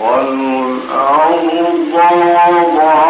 والأرض وضعها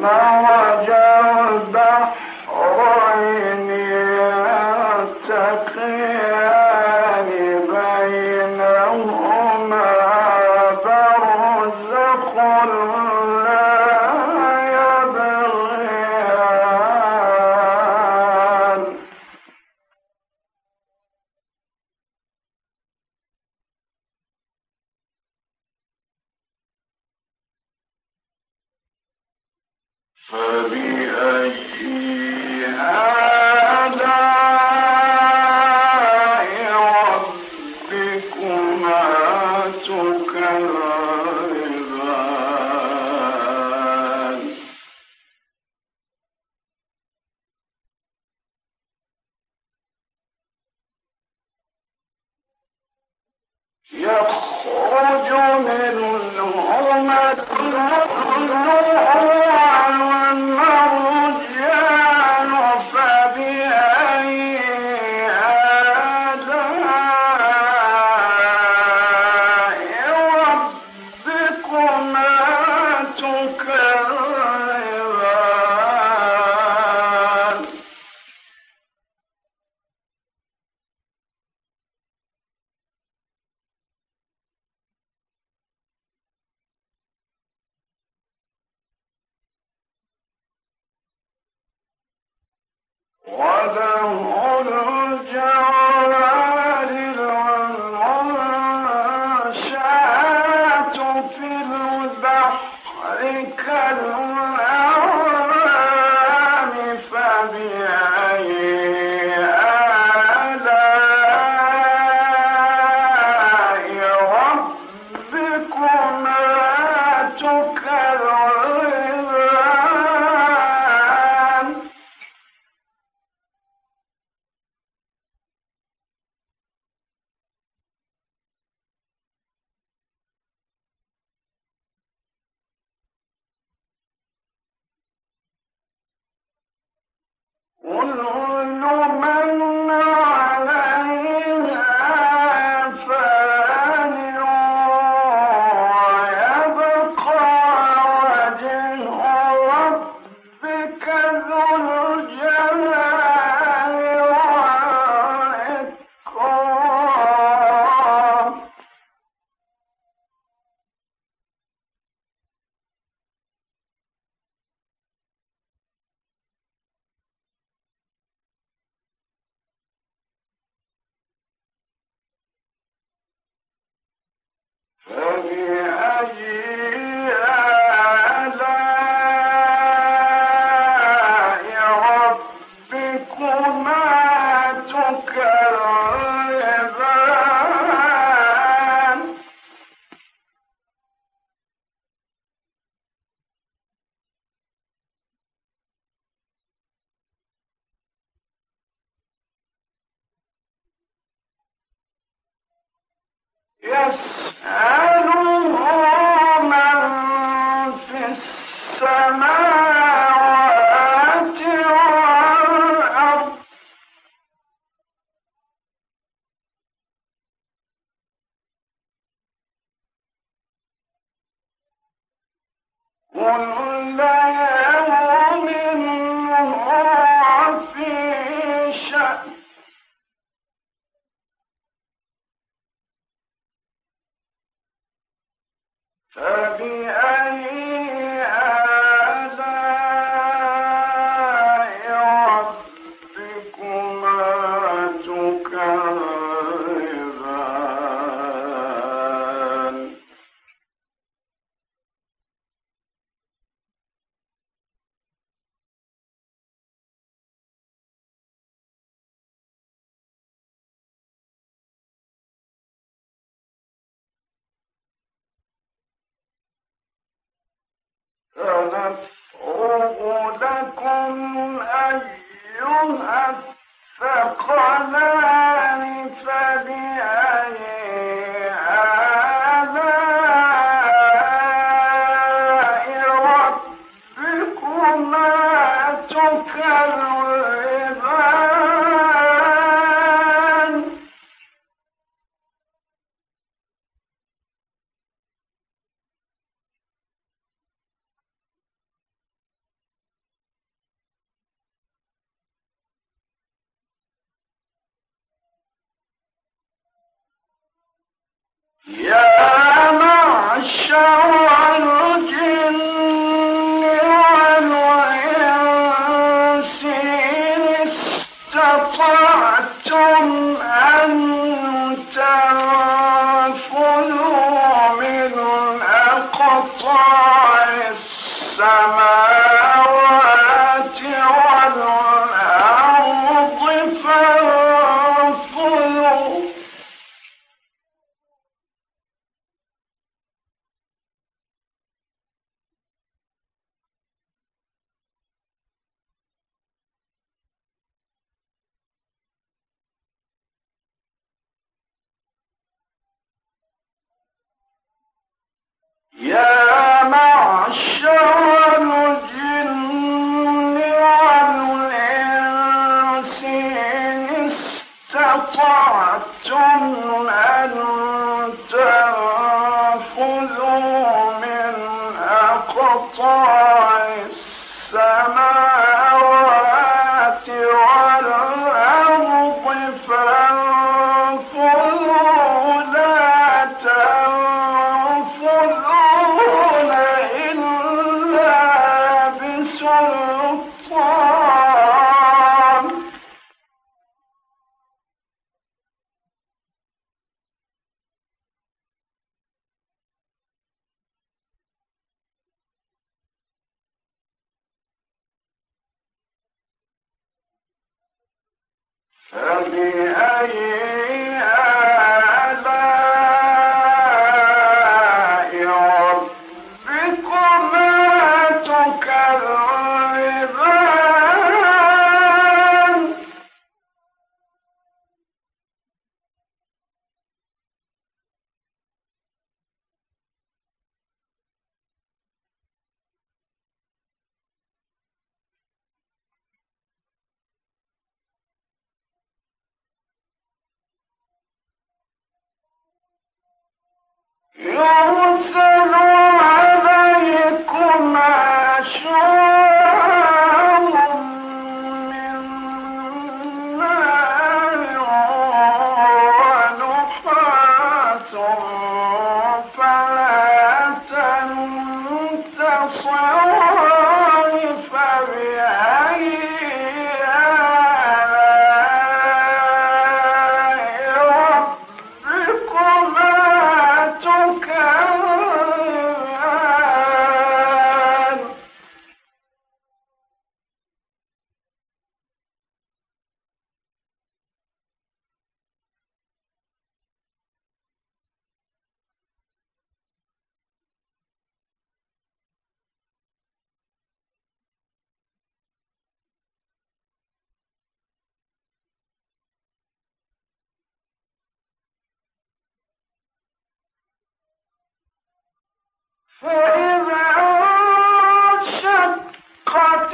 ما رجعوا يسأله من في السماء فبأي I'm. استطعتم فبأي Wow. فإذا انشقت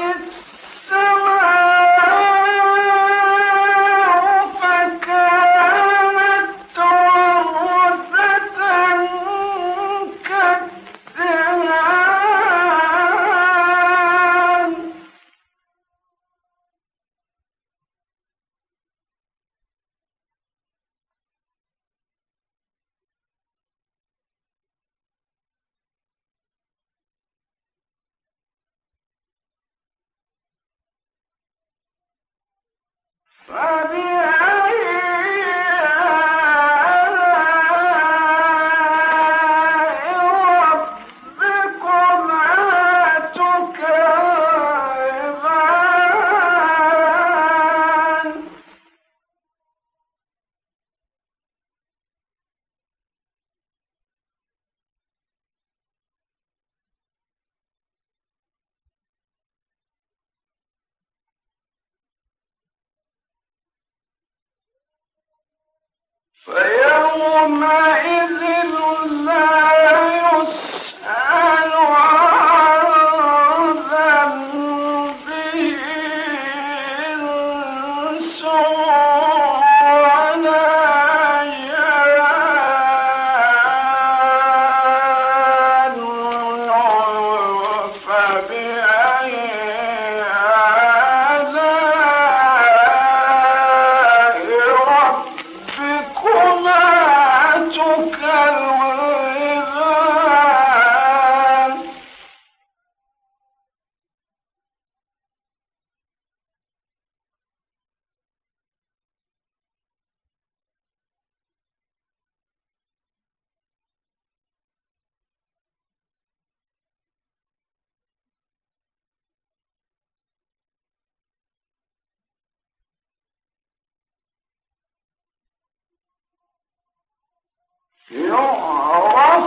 فبأي يعرف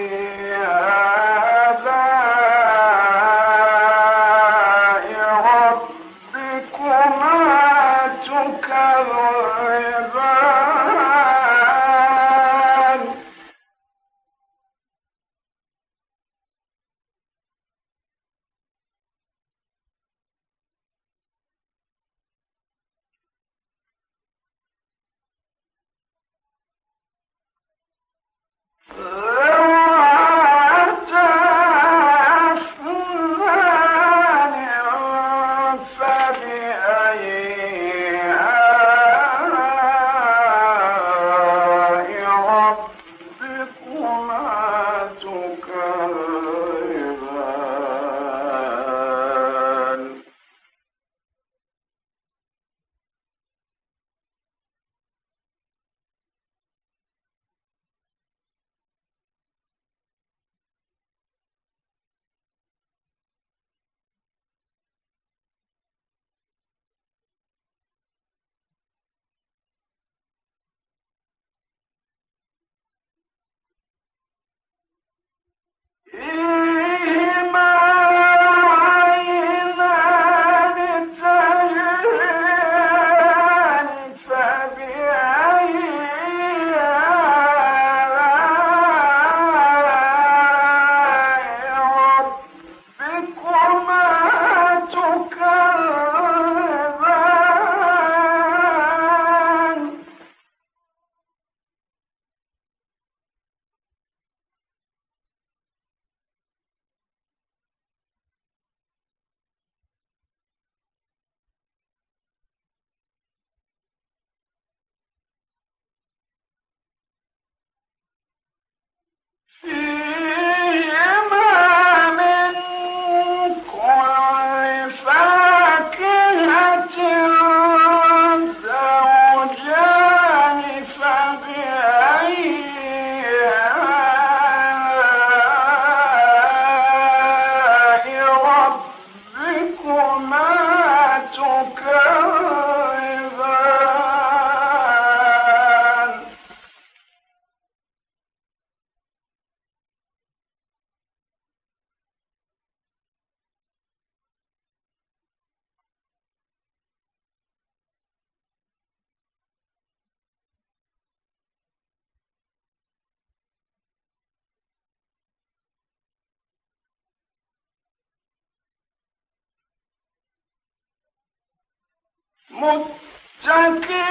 متكئين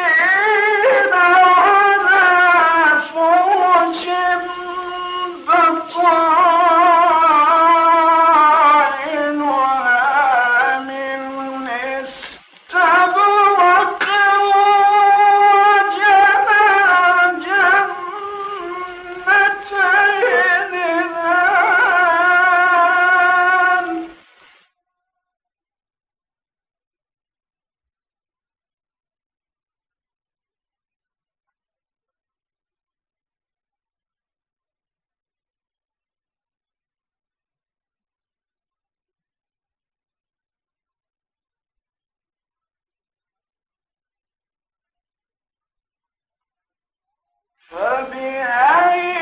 فبأي